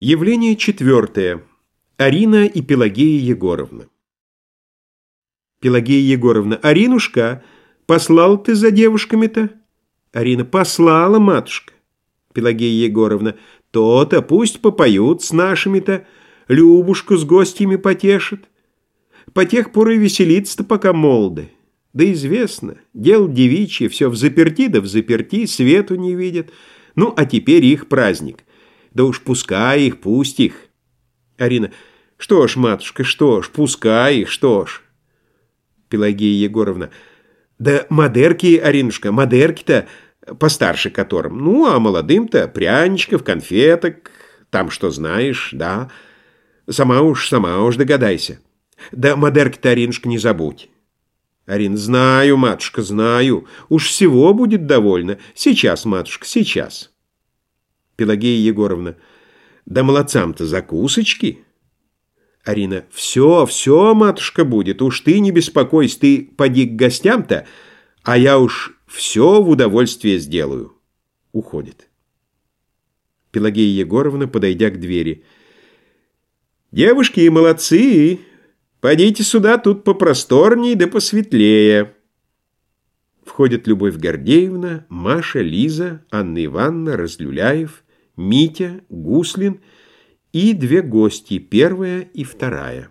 Явление четвертое. Арина и Пелагея Егоровна. Пелагея Егоровна. Аринушка, послал ты за девушками-то? Арина. Послала, матушка. Пелагея Егоровна. То-то, пусть попоют с нашими-то, Любушку с гостями потешат. По тех пор и веселиться-то пока молоды. Да известно, дел девичье, все в заперти да в заперти, свету не видят. Ну, а теперь их праздник. Да уж пускай их, пусть их. Арина. Что ж, матушка, что ж, пускай их, что ж. Пелагея Егоровна. Да модерки, Аринушка, модерки-то постарше которым. Ну, а молодым-то пряничков, конфеток, там что знаешь, да. Сама уж, сама уж догадайся. Да модерки-то, Аринушка, не забудь. Арина, знаю, матушка, знаю. Уж всего будет довольно. Сейчас, матушка, сейчас. Пелагея Егоровна. Да молодцам-то закусочки. Арина. Все, все, матушка, будет. Уж ты не беспокойся, ты поди к гостям-то, а я уж все в удовольствие сделаю. Уходит. Пелагея Егоровна, подойдя к двери. Девушки и молодцы. Пойдите сюда, тут попросторней да посветлее. Входят Любовь Гордеевна, Маша, Лиза, Анна Ивановна, Разлюляев, Митя, Гуслин и две гости, первая и вторая.